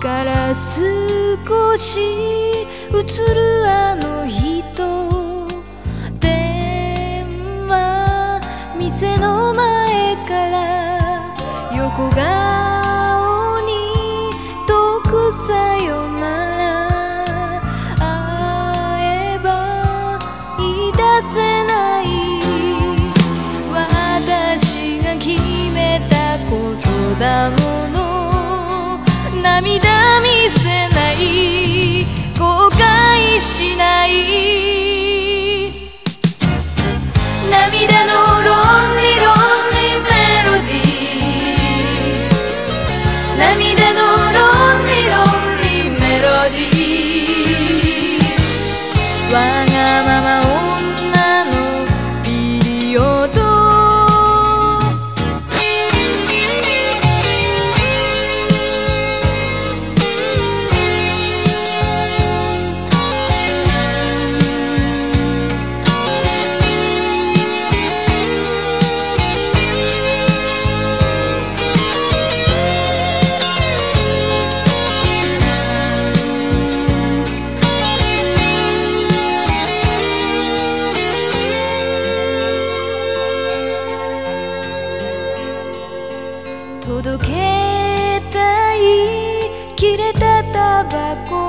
から少し映るあの人電話店の前から横が涙見せない後悔しない。届けたい。切れたタバコ